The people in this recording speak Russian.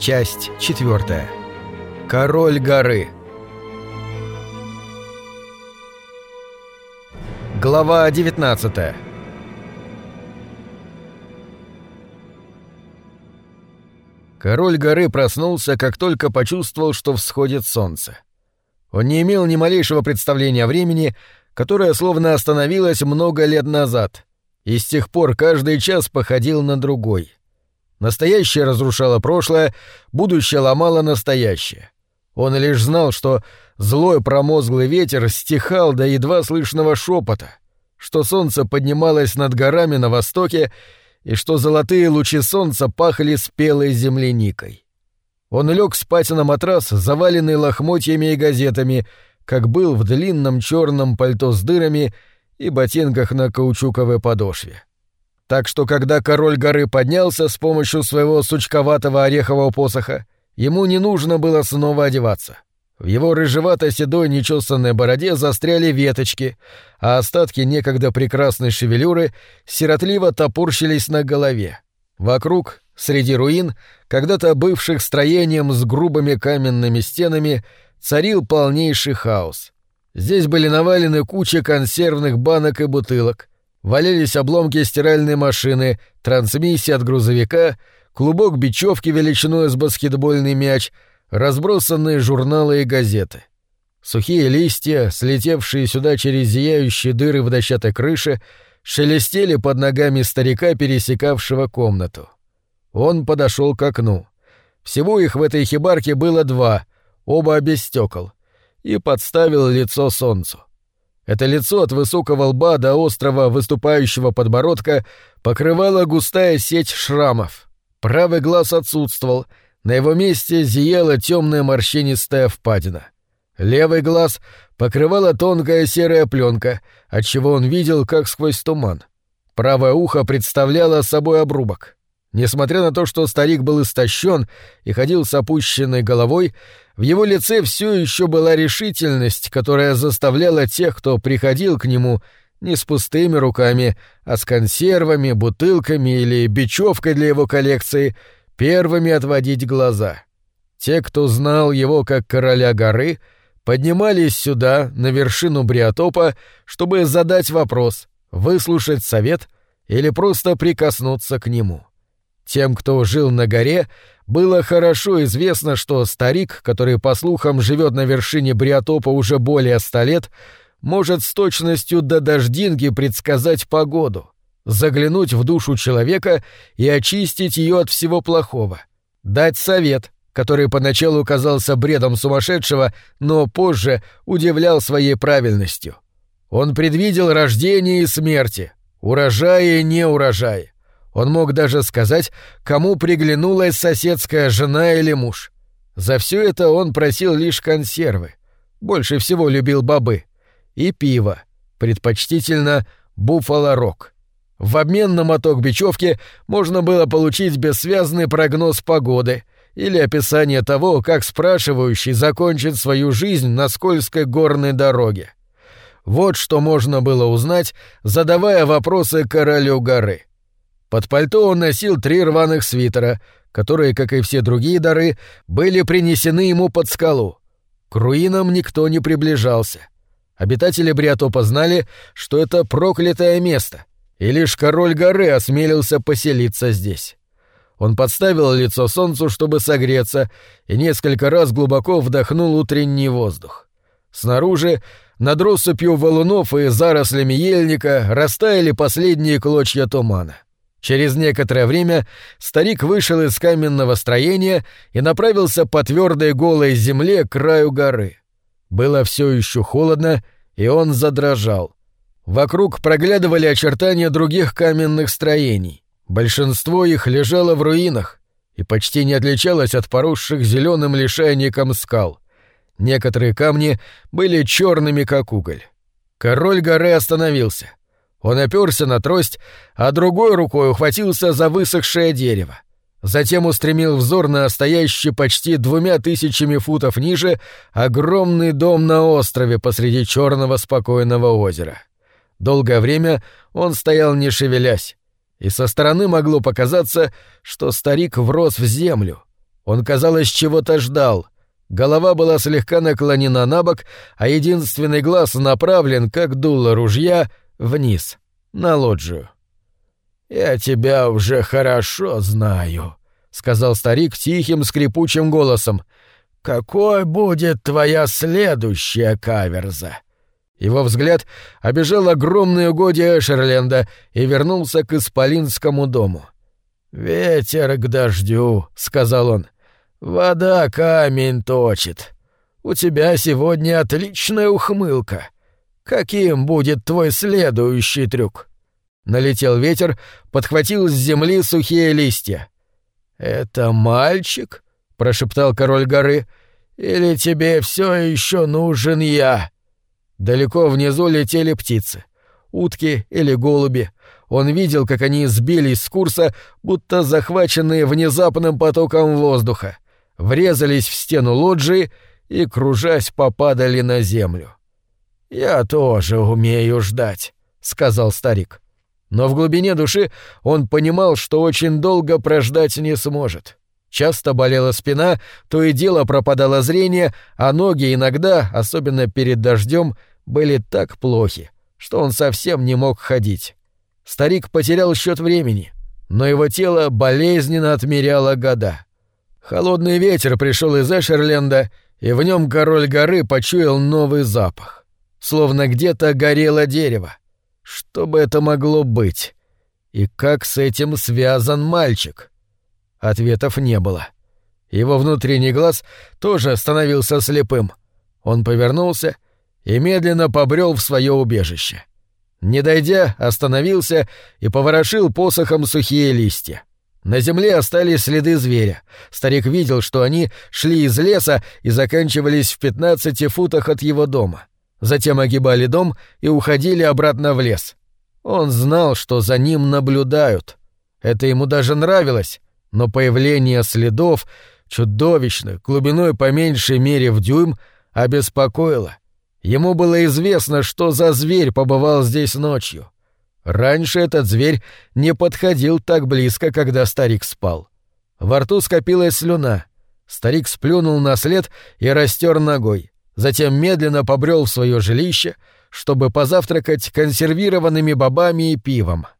Часть четвертая. Король горы. Глава 19. Король горы проснулся, как только почувствовал, что всходит солнце. Он не имел ни малейшего представления о времени, которое словно остановилось много лет назад, и с тех пор каждый час походил на другой. Настоящее разрушало прошлое, будущее ломало настоящее. Он лишь знал, что злой промозглый ветер стихал до едва слышного шепота, что солнце поднималось над горами на востоке и что золотые лучи солнца пахли спелой земляникой. Он лег спать на матрас, заваленный лохмотьями и газетами, как был в длинном черном пальто с дырами и ботинках на каучуковой подошве. Так что, когда король горы поднялся с помощью своего сучковатого орехового посоха, ему не нужно было снова одеваться. В его рыжевато-седой нечесанной бороде застряли веточки, а остатки некогда прекрасной шевелюры сиротливо топорщились на голове. Вокруг, среди руин, когда-то бывших строением с грубыми каменными стенами, царил полнейший хаос. Здесь были навалены кучи консервных банок и бутылок, валялись обломки стиральной машины, трансмиссия от грузовика, клубок бечевки величиной с баскетбольный мяч — разбросанные журналы и газеты. Сухие листья, слетевшие сюда через зияющие дыры в дощатой крыше, шелестели под ногами старика, пересекавшего комнату. Он подошел к окну. Всего их в этой хибарке было два, оба без стекол, и подставил лицо солнцу. Это лицо от высокого лба до острого выступающего подбородка покрывала густая сеть шрамов. Правый глаз отсутствовал — на его месте зияла темная морщинистая впадина. Левый глаз покрывала тонкая серая пленка, отчего он видел, как сквозь туман. Правое ухо представляло собой обрубок. Несмотря на то, что старик был истощен и ходил с опущенной головой, в его лице все еще была решительность, которая заставляла тех, кто приходил к нему, не с пустыми руками, а с консервами, бутылками или бечевкой для его коллекции — первыми отводить глаза. Те, кто знал его как короля горы, поднимались сюда, на вершину Бриотопа, чтобы задать вопрос, выслушать совет или просто прикоснуться к нему. Тем, кто жил на горе, было хорошо известно, что старик, который, по слухам, живет на вершине Бриотопа уже более ста лет, может с точностью до дождинки предсказать погоду — заглянуть в душу человека и очистить ее от всего плохого, дать совет, который поначалу казался бредом сумасшедшего, но позже удивлял своей правильностью. Он предвидел рождение и смерти, урожай и неурожай. Он мог даже сказать, кому приглянулась соседская жена или муж. За все это он просил лишь консервы. Больше всего любил бобы. И пиво. Предпочтительно буфало-рок. В обмен на моток бечевки можно было получить бессвязный прогноз погоды или описание того, как спрашивающий закончит свою жизнь на скользкой горной дороге. Вот что можно было узнать, задавая вопросы королю горы. Под пальто он носил три рваных свитера, которые, как и все другие дары, были принесены ему под скалу. К руинам никто не приближался. Обитатели Бриатопа знали, что это проклятое место, и лишь король горы осмелился поселиться здесь. Он подставил лицо солнцу, чтобы согреться, и несколько раз глубоко вдохнул утренний воздух. Снаружи, над россыпью валунов и зарослями ельника, растаяли последние клочья тумана. Через некоторое время старик вышел из каменного строения и направился по твердой голой земле к краю горы. Было все еще холодно, и он задрожал. Вокруг проглядывали очертания других каменных строений. Большинство их лежало в руинах и почти не отличалось от поросших зеленым лишайником скал. Некоторые камни были черными, как уголь. Король горы остановился. Он оперся на трость, а другой рукой ухватился за высохшее дерево. Затем устремил взор на стоящий почти двумя тысячами футов ниже огромный дом на острове посреди черного спокойного озера. Долгое время он стоял не шевелясь, и со стороны могло показаться, что старик врос в землю. Он, казалось, чего-то ждал. Голова была слегка наклонена на бок, а единственный глаз направлен, как дуло ружья, вниз, на лоджию. «Я тебя уже хорошо знаю», — сказал старик тихим скрипучим голосом. «Какой будет твоя следующая каверза?» Его взгляд обежал огромные угодья Эшерленда и вернулся к Исполинскому дому. «Ветер к дождю», — сказал он. «Вода камень точит. У тебя сегодня отличная ухмылка. Каким будет твой следующий трюк?» Налетел ветер, подхватил с земли сухие листья. «Это мальчик?» — прошептал король горы. «Или тебе все еще нужен я?» Далеко внизу летели птицы. Утки или голуби. Он видел, как они сбились с курса, будто захваченные внезапным потоком воздуха, врезались в стену лоджии и, кружась, попадали на землю. «Я тоже умею ждать», — сказал старик. Но в глубине души он понимал, что очень долго прождать не сможет. Часто болела спина, то и дело пропадало зрение, а ноги иногда, особенно перед дождем, были так плохи, что он совсем не мог ходить. Старик потерял счет времени, но его тело болезненно отмеряло года. Холодный ветер пришел из Эшерленда, и в нем король горы почуял новый запах. Словно где-то горело дерево. Что бы это могло быть? И как с этим связан мальчик? Ответов не было. Его внутренний глаз тоже становился слепым. Он повернулся и медленно побрел в свое убежище. Не дойдя, остановился и поворошил посохом сухие листья. На земле остались следы зверя. Старик видел, что они шли из леса и заканчивались в пятнадцати футах от его дома затем огибали дом и уходили обратно в лес. Он знал, что за ним наблюдают. Это ему даже нравилось, но появление следов, чудовищных, глубиной по меньшей мере в дюйм, обеспокоило. Ему было известно, что за зверь побывал здесь ночью. Раньше этот зверь не подходил так близко, когда старик спал. Во рту скопилась слюна. Старик сплюнул на след и растер ногой затем медленно побрел в свое жилище, чтобы позавтракать консервированными бобами и пивом —